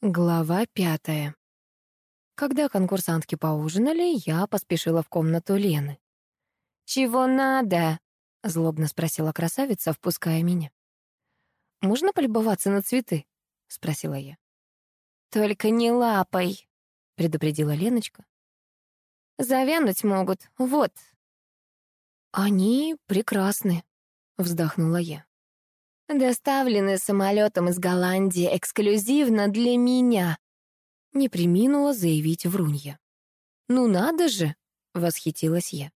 Глава пятая. Когда конкурсантки поужинали, я поспешила в комнату Лены. «Чего надо?» — злобно спросила красавица, впуская меня. «Можно полюбоваться на цветы?» — спросила я. «Только не лапой», — предупредила Леночка. «Завянуть могут, вот». «Они прекрасны», — вздохнула я. Доставлены самолетом из Голландии эксклюзивно для меня. Не приминула заявить Врунья. Ну надо же, восхитилась я.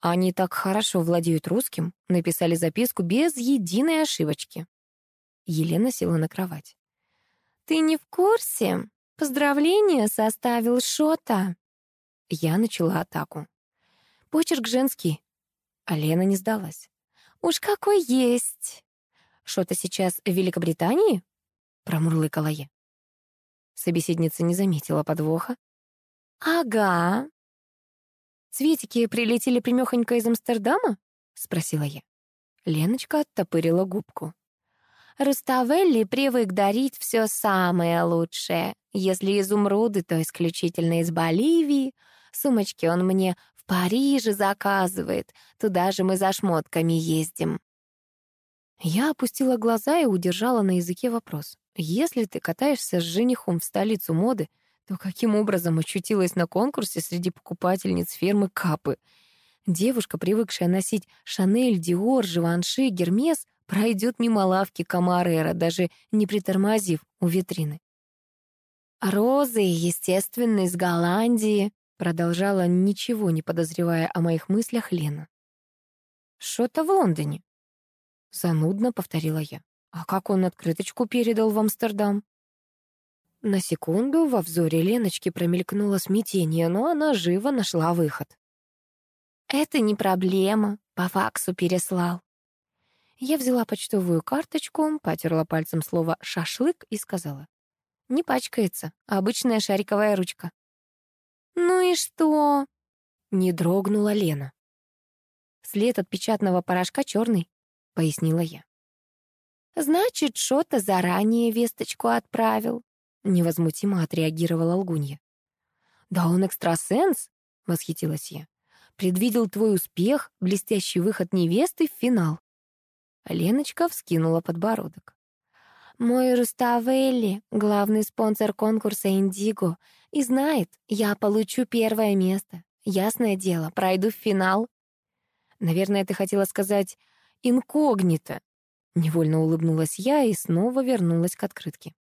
Они так хорошо владеют русским, написали записку без единой ошибочки. Елена села на кровать. «Ты не в курсе? Поздравление составил Шота». Я начала атаку. Почерк женский. А Лена не сдалась. «Уж какой есть!» Что-то сейчас в Великобритании?» — промурлыкала я. Собеседница не заметила подвоха. «Ага». «Цветики прилетели примёхонько из Амстердама?» — спросила я. Леночка оттопырила губку. «Руставелли привык дарить все самое лучшее. Если изумруды, то исключительно из Боливии. Сумочки он мне в Париже заказывает. Туда же мы за шмотками ездим». Я опустила глаза и удержала на языке вопрос. Если ты катаешься с женихом в столицу моды, то каким образом очутилась на конкурсе среди покупательниц фирмы Капы? Девушка, привыкшая носить Шанель, Диор, Живанши, Гермес, пройдет мимо лавки Камарера, даже не притормозив у витрины. «Розы, естественно, из Голландии», продолжала, ничего не подозревая о моих мыслях, Лена. «Что-то в Лондоне», Занудно повторила я. А как он открыточку передал в Амстердам? На секунду во взоре Леночки промелькнуло смятение, но она живо нашла выход. «Это не проблема, по факсу переслал». Я взяла почтовую карточку, потерла пальцем слово «шашлык» и сказала. «Не пачкается, обычная шариковая ручка». «Ну и что?» — не дрогнула Лена. След от печатного порошка черный. — пояснила я. «Значит, что-то заранее весточку отправил», — невозмутимо отреагировала лгунья. «Да он экстрасенс», — восхитилась я. «Предвидел твой успех, блестящий выход невесты в финал». Леночка вскинула подбородок. «Мой Руставелли — главный спонсор конкурса «Индиго», и знает, я получу первое место. Ясное дело, пройду в финал». «Наверное, ты хотела сказать инкогнито. Невольно улыбнулась я и снова вернулась к открытке.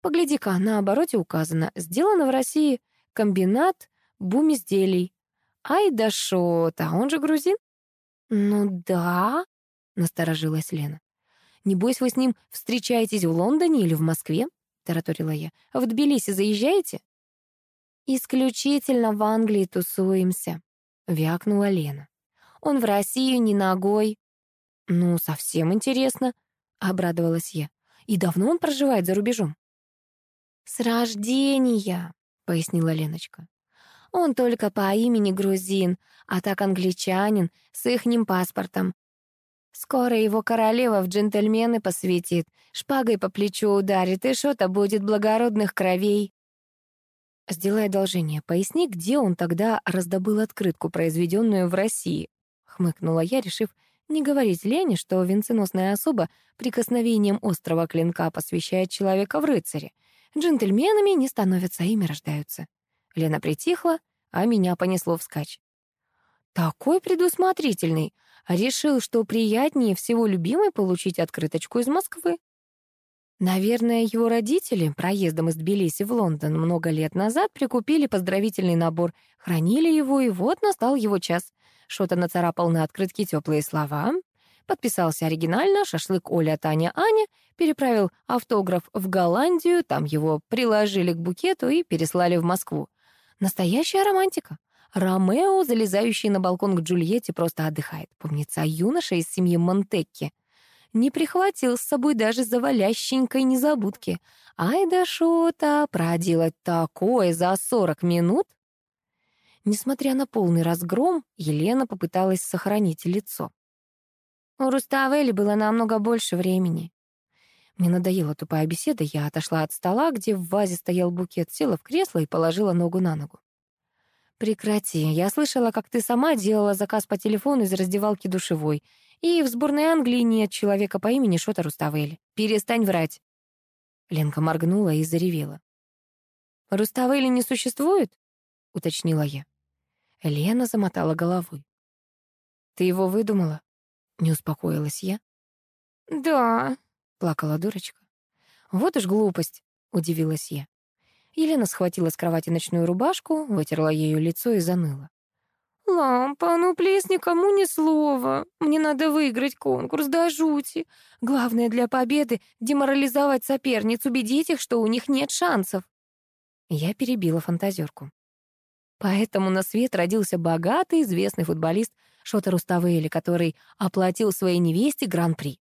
Погляди-ка, на обороте указано «Сделано в России комбинат бумизделий». Ай да шо-то, он же грузин? Ну да, насторожилась Лена. Небось, вы с ним встречаетесь в Лондоне или в Москве? Тараторила я. В Тбилиси заезжаете? Исключительно в Англии тусуемся, вякнула Лена. Он в Россию не ногой. «Ну, совсем интересно», — обрадовалась я. «И давно он проживает за рубежом?» «С рождения», — пояснила Леночка. «Он только по имени грузин, а так англичанин с ихним паспортом. Скоро его королева в джентльмены посвятит, шпагой по плечу ударит, и что-то будет благородных кровей». «Сделай одолжение, поясни, где он тогда раздобыл открытку, произведенную в России?» — хмыкнула я, решив не говорить Лене, что венценосная особа прикосновением острого клинка посвящает человека в рыцаре. Джентльменами не становятся, ими рождаются. Лена притихла, а меня понесло вскачь. Такой предусмотрительный. Решил, что приятнее всего любимой получить открыточку из Москвы. Наверное, его родители проездом из Тбилиси в Лондон много лет назад прикупили поздравительный набор, хранили его, и вот настал его час. Что-то нацарапал на открытке теплые слова, подписался оригинально, шашлык Оля, Таня, Аня, переправил автограф в Голландию, там его приложили к букету и переслали в Москву. Настоящая романтика. Ромео, залезающий на балкон к Джульетте, просто отдыхает. Помнится, юноша из семьи Монтекки. Не прихватил с собой даже завалященькой незабудки. Ай да шо-то, проделать такое за сорок минут Несмотря на полный разгром, Елена попыталась сохранить лицо. У Руставели было намного больше времени. Мне надоела тупая беседа, я отошла от стола, где в вазе стоял букет, села в кресло и положила ногу на ногу. «Прекрати. Я слышала, как ты сама делала заказ по телефону из раздевалки душевой. И в сборной Англии нет человека по имени Шота Руставели. Перестань врать». Ленка моргнула и заревела. «Руставели не существует?» — уточнила я. Лена замотала головой. «Ты его выдумала?» — не успокоилась я. «Да», — плакала дурочка. «Вот уж глупость», — удивилась я. Елена схватила с кровати ночную рубашку, вытерла ею лицо и заныла. «Лампа, ну плес никому ни слова. Мне надо выиграть конкурс до жути. Главное для победы — деморализовать соперниц, убедить их, что у них нет шансов». Я перебила фантазерку. Поэтому на свет родился богатый, известный футболист Шота Руставели, который оплатил своей невесте гран-при.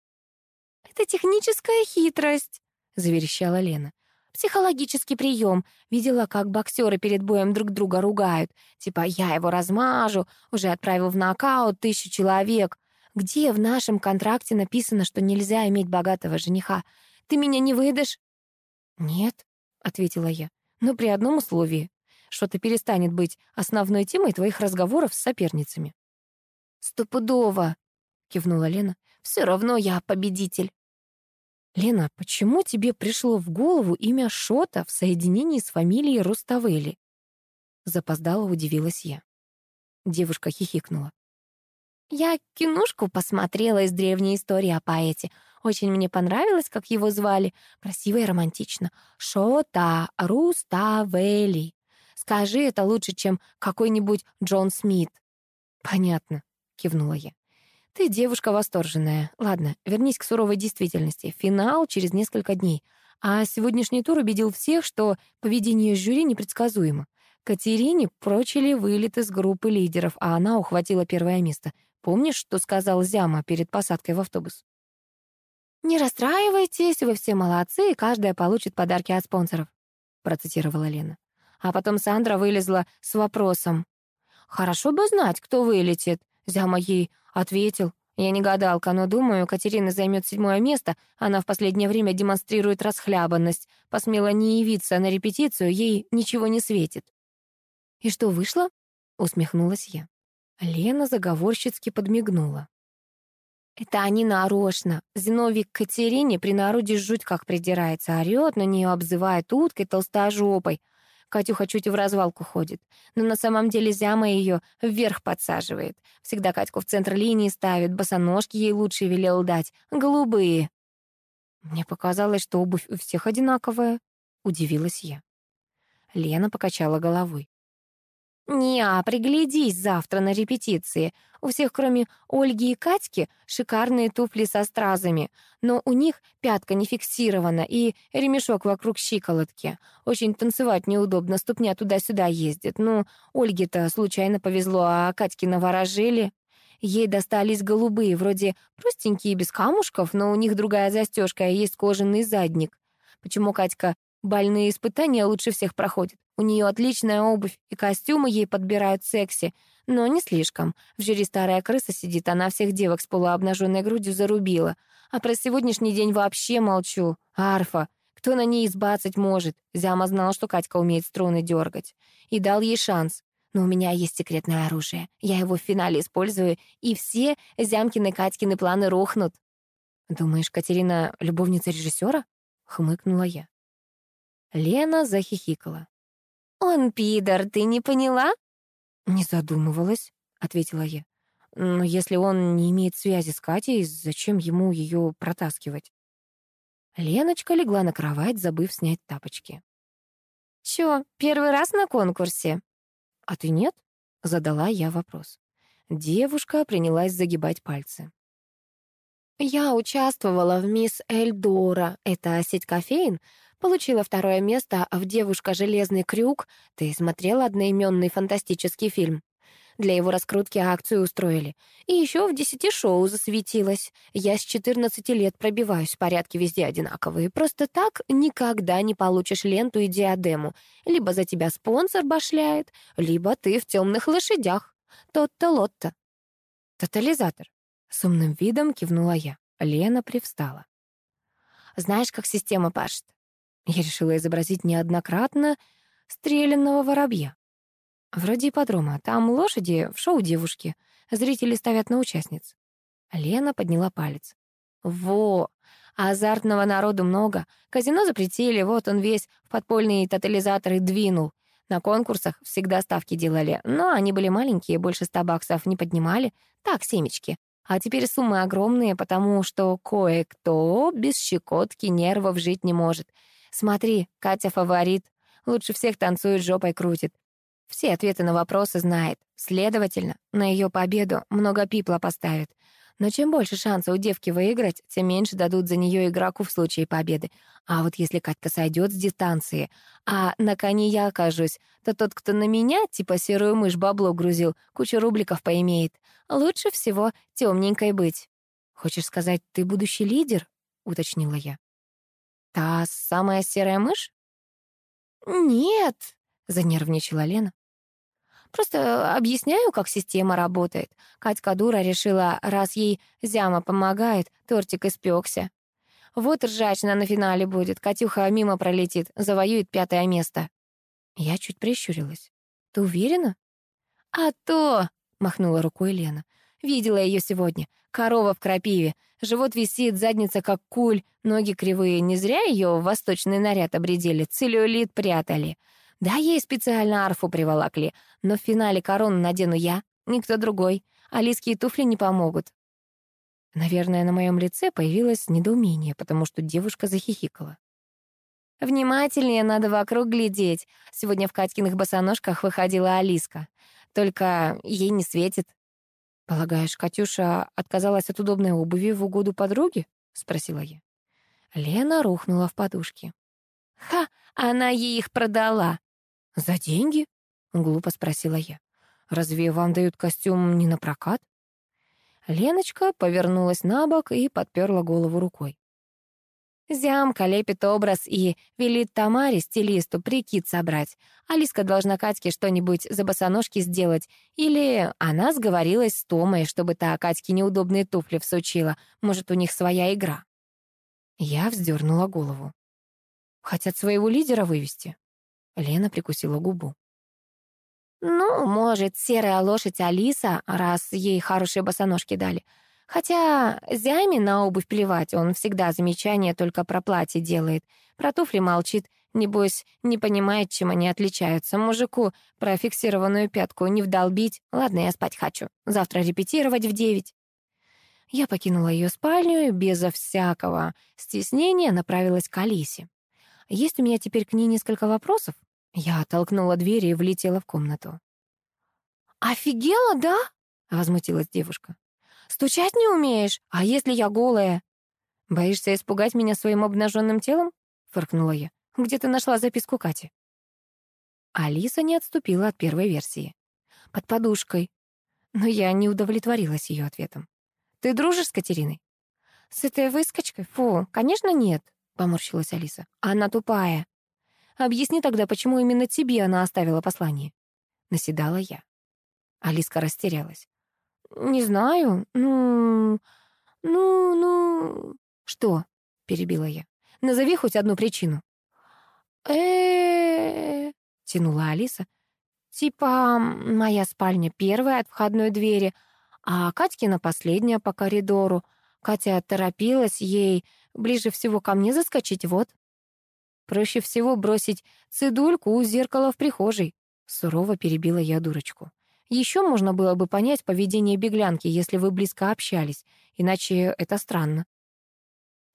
«Это техническая хитрость», — заверещала Лена. «Психологический прием. Видела, как боксеры перед боем друг друга ругают. Типа «я его размажу», уже отправил в нокаут тысячу человек. Где в нашем контракте написано, что нельзя иметь богатого жениха? Ты меня не выдашь?» «Нет», — ответила я, — «но при одном условии. Что-то перестанет быть основной темой твоих разговоров с соперницами». «Стопудово», — кивнула Лена. «Все равно я победитель». «Лена, почему тебе пришло в голову имя Шота в соединении с фамилией Руставели?» Запоздала, удивилась я. Девушка хихикнула. «Я киношку посмотрела из древней истории о поэте. Очень мне понравилось, как его звали. Красиво и романтично. Шота Руставели. Скажи это лучше, чем какой-нибудь Джон Смит». «Понятно», — кивнула я. Ты девушка восторженная. Ладно, вернись к суровой действительности. Финал через несколько дней. А сегодняшний тур убедил всех, что поведение жюри непредсказуемо. Катерине прочили вылет из группы лидеров, а она ухватила первое место. Помнишь, что сказал Зяма перед посадкой в автобус? «Не расстраивайтесь, вы все молодцы, и каждая получит подарки от спонсоров», процитировала Лена. А потом Сандра вылезла с вопросом. «Хорошо бы знать, кто вылетит. Зяма ей ответил. Я не гадалка, но думаю, Катерина займет седьмое место. Она в последнее время демонстрирует расхлябанность. Посмела не явиться на репетицию, ей ничего не светит. «И что вышло?» — усмехнулась я. Лена заговорщицки подмигнула. «Это они нарочно. Зиновий к Катерине при народе жуть как придирается, орёт на нее, обзывает уткой толстожопой. Катюха чуть в развалку ходит. Но на самом деле Зяма ее вверх подсаживает. Всегда Катьку в центр линии ставит, босоножки ей лучше велел дать. Голубые. Мне показалось, что обувь у всех одинаковая. Удивилась я. Лена покачала головой. «Не, а приглядись завтра на репетиции. У всех, кроме Ольги и Катьки, шикарные туфли со стразами, но у них пятка не фиксирована и ремешок вокруг щиколотки. Очень танцевать неудобно, ступня туда-сюда ездит. Ну, Ольге-то случайно повезло, а Катьке наворожили. Ей достались голубые, вроде простенькие, без камушков, но у них другая застежка и есть кожаный задник. Почему Катька Больные испытания лучше всех проходит. У нее отличная обувь, и костюмы ей подбирают секси, но не слишком. В жюри старая крыса сидит, она всех девок с полуобнаженной грудью зарубила. А про сегодняшний день вообще молчу. Арфа. Кто на ней избацать может? Зяма знал, что Катька умеет струны дергать. И дал ей шанс. Но у меня есть секретное оружие. Я его в финале использую, и все Зямкины Катькины планы рухнут. «Думаешь, Катерина — любовница режиссера? хмыкнула я. Лена захихикала. «Он пидор, ты не поняла?» «Не задумывалась», — ответила я. «Но если он не имеет связи с Катей, зачем ему ее протаскивать?» Леночка легла на кровать, забыв снять тапочки. «Чё, первый раз на конкурсе?» «А ты нет?» — задала я вопрос. Девушка принялась загибать пальцы. «Я участвовала в «Мисс Эльдора». Это сеть кофеин, Получила второе место в «Девушка Железный крюк». Ты смотрел одноименный фантастический фильм? Для его раскрутки акцию устроили. И еще в десяти шоу засветилась. Я с 14 лет пробиваюсь, порядки везде одинаковые. Просто так никогда не получишь ленту и диадему. Либо за тебя спонсор башляет, либо ты в темных лошадях. Тот-то лотто. Тотализатор. С умным видом кивнула я. Лена привстала. Знаешь, как система пашет?» Я решила изобразить неоднократно стрелянного воробья. Вроде ипподрома. Там лошади в шоу девушки. Зрители ставят на участниц. Лена подняла палец. Во! Азартного народу много. Казино запретили, вот он весь в подпольные тотализаторы двинул. На конкурсах всегда ставки делали, но они были маленькие, больше ста баксов не поднимали. Так, семечки. А теперь суммы огромные, потому что кое-кто без щекотки нервов жить не может. Смотри, Катя фаворит. Лучше всех танцует, жопой крутит. Все ответы на вопросы знает. Следовательно, на ее победу много пипла поставит. Но чем больше шанса у девки выиграть, тем меньше дадут за нее игроку в случае победы. А вот если Катька сойдет с дистанции, а на коне я окажусь, то тот, кто на меня, типа серую мышь, бабло грузил, кучу рубликов поимеет. Лучше всего темненькой быть. «Хочешь сказать, ты будущий лидер?» — уточнила я. «Та самая серая мышь?» «Нет», — занервничала Лена. Просто объясняю, как система работает. Катька дура решила, раз ей Зяма помогает, тортик испекся. Вот ржачно на финале будет. Катюха мимо пролетит, завоюет пятое место. Я чуть прищурилась. Ты уверена? А то, махнула рукой Лена. Видела ее сегодня. Корова в крапиве. Живот висит, задница как куль, ноги кривые. Не зря ее в восточный наряд обредили, целлюлит прятали. Да, ей специально арфу приволокли, но в финале корону надену я, никто другой. Алиские туфли не помогут. Наверное, на моем лице появилось недоумение, потому что девушка захихикала. «Внимательнее надо вокруг глядеть. Сегодня в Катькиных босоножках выходила Алиска. Только ей не светит». «Полагаешь, Катюша отказалась от удобной обуви в угоду подруги?» — спросила я. Лена рухнула в подушки. «Ха! Она ей их продала!» «За деньги?» — глупо спросила я. «Разве вам дают костюм не на прокат?» Леночка повернулась на бок и подперла голову рукой. Зямка лепит образ и велит Тамаре, стилисту, прикид собрать. Алиска должна Катьке что-нибудь за босоножки сделать. Или она сговорилась с Томой, чтобы та Катьке неудобные туфли всучила. Может, у них своя игра. Я вздернула голову. Хотят своего лидера вывести. Лена прикусила губу. «Ну, может, серая лошадь Алиса, раз ей хорошие босоножки дали. Хотя Зяме на обувь плевать, он всегда замечания только про платье делает. Про туфли молчит, небось, не понимает, чем они отличаются. Мужику про фиксированную пятку не вдолбить. Ладно, я спать хочу. Завтра репетировать в девять». Я покинула ее спальню и безо всякого стеснения направилась к Алисе. Есть у меня теперь к ней несколько вопросов, я оттолкнула дверь и влетела в комнату. «Офигела, да?» — возмутилась девушка. «Стучать не умеешь? А если я голая?» «Боишься испугать меня своим обнаженным телом?» — фыркнула я. «Где ты нашла записку Кати?» Алиса не отступила от первой версии. «Под подушкой». Но я не удовлетворилась ее ответом. «Ты дружишь с Катериной?» «С этой выскочкой? Фу, конечно, нет», — поморщилась Алиса. «Она тупая». Объясни тогда, почему именно тебе она оставила послание?» Наседала я. Алиска растерялась. «Не знаю. Ну... Ну... Ну...» «Что?» — перебила я. «Назови хоть одну причину». э тянула Алиса. «Типа моя спальня первая от входной двери, а Катькина последняя по коридору. Катя торопилась ей ближе всего ко мне заскочить, вот». Проще всего бросить цидульку у зеркала в прихожей. Сурово перебила я дурочку. Еще можно было бы понять поведение беглянки, если вы близко общались, иначе это странно.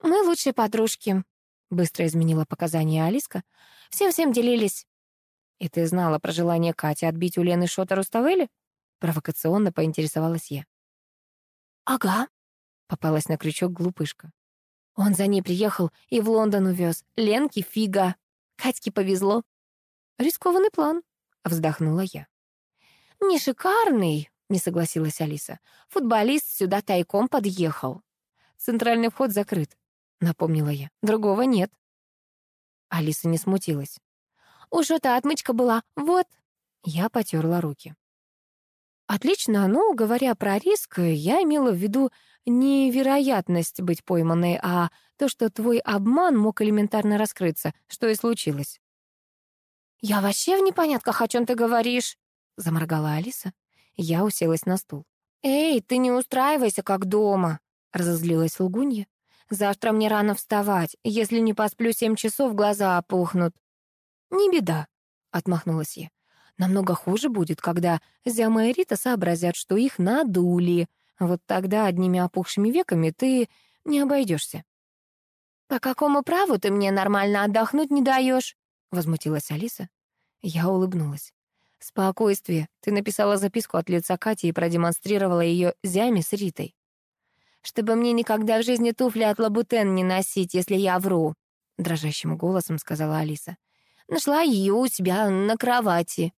«Мы лучшие подружки», — быстро изменила показания Алиска. «Всем-всем делились». «И ты знала про желание Кати отбить у Лены Шота Руставели?» Провокационно поинтересовалась я. «Ага», — попалась на крючок глупышка. Он за ней приехал и в Лондон увез. Ленке фига. Катьке повезло. Рискованный план, вздохнула я. Не шикарный, не согласилась Алиса. Футболист сюда тайком подъехал. Центральный вход закрыт, напомнила я. Другого нет. Алиса не смутилась. Уж это отмычка была. Вот. Я потерла руки. Отлично, но, говоря про риск, я имела в виду не вероятность быть пойманной, а то, что твой обман мог элементарно раскрыться, что и случилось. «Я вообще в непонятках, о чем ты говоришь», — заморгала Алиса. Я уселась на стул. «Эй, ты не устраивайся, как дома», — разозлилась лгунья. «Завтра мне рано вставать. Если не посплю семь часов, глаза опухнут». «Не беда», — отмахнулась я. «Намного хуже будет, когда Зяма и Рита сообразят, что их надули. Вот тогда одними опухшими веками ты не обойдешься. «По какому праву ты мне нормально отдохнуть не даешь? возмутилась Алиса. Я улыбнулась. «Спокойствие. Ты написала записку от лица Кати и продемонстрировала ее Зяме с Ритой». «Чтобы мне никогда в жизни туфли от Лабутен не носить, если я вру», — дрожащим голосом сказала Алиса. «Нашла ее у себя на кровати».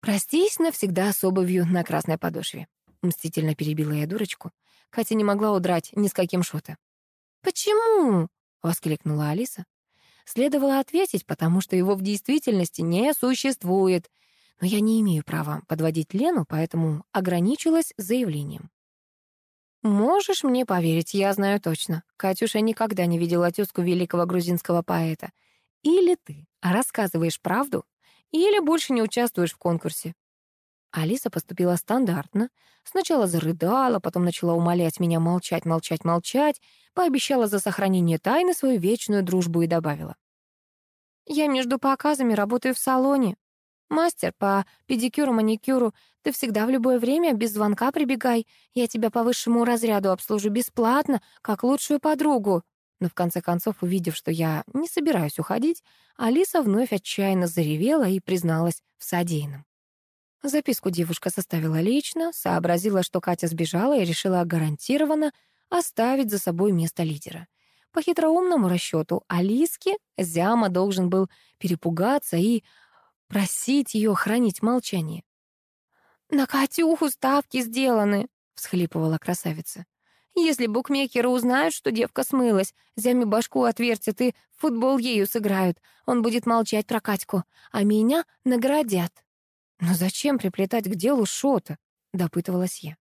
«Простись навсегда с обувью на красной подошве», — мстительно перебила я дурочку. Катя не могла удрать ни с каким шота. «Почему?» — воскликнула Алиса. Следовало ответить, потому что его в действительности не существует. Но я не имею права подводить Лену, поэтому ограничилась заявлением. Можешь мне поверить, я знаю точно. Катюша никогда не видела тезку великого грузинского поэта. Или ты рассказываешь правду, или больше не участвуешь в конкурсе. Алиса поступила стандартно. Сначала зарыдала, потом начала умолять меня молчать, молчать, молчать, пообещала за сохранение тайны свою вечную дружбу и добавила. «Я между показами работаю в салоне. Мастер по педикюру, маникюру. Ты всегда в любое время без звонка прибегай. Я тебя по высшему разряду обслужу бесплатно, как лучшую подругу». Но в конце концов, увидев, что я не собираюсь уходить, Алиса вновь отчаянно заревела и призналась в содеянном. Записку девушка составила лично, сообразила, что Катя сбежала и решила гарантированно оставить за собой место лидера. По хитроумному расчету Алиске Зяма должен был перепугаться и просить ее хранить молчание. «На Катюху ставки сделаны», — всхлипывала красавица. «Если букмекеры узнают, что девка смылась, Зяме башку отвертят и футбол ею сыграют. Он будет молчать про Катьку, а меня наградят». «Но зачем приплетать к делу Шота?» — допытывалась я.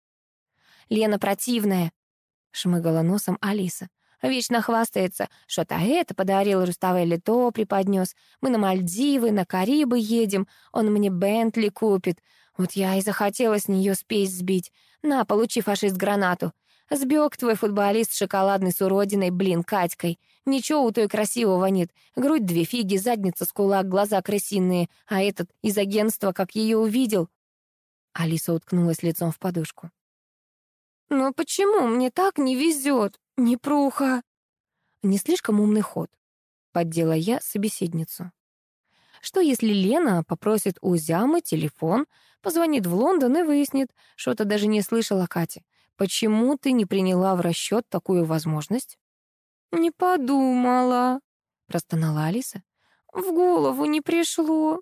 «Лена противная», — шмыгала носом Алиса. «Вечно хвастается, что-то это подарил Руставели, то преподнес. Мы на Мальдивы, на Карибы едем, он мне Бентли купит. Вот я и захотела с нее спесь сбить. На, получи, фашист, гранату. Сбег твой футболист шоколадной с уродиной, блин, Катькой. Ничего у той красивого нет. Грудь две фиги, задница с кулак, глаза крысиные. А этот из агентства, как ее увидел... Алиса уткнулась лицом в подушку. «Но почему мне так не везет, непруха?» «Не слишком умный ход», — поддела я собеседницу. Что если Лена попросит у Зямы телефон, позвонит в Лондон и выяснит, что-то даже не слышала Кате? Почему ты не приняла в расчет такую возможность? Не подумала, простонала Алиса. В голову не пришло.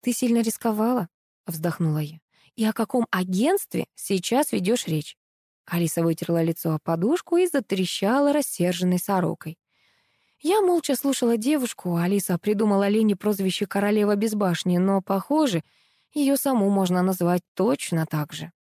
Ты сильно рисковала, вздохнула я. И о каком агентстве сейчас ведешь речь? Алиса вытерла лицо о подушку и затрещала рассерженной сорокой. Я молча слушала девушку, Алиса придумала Лене прозвище «Королева без башни», но, похоже, ее саму можно назвать точно так же.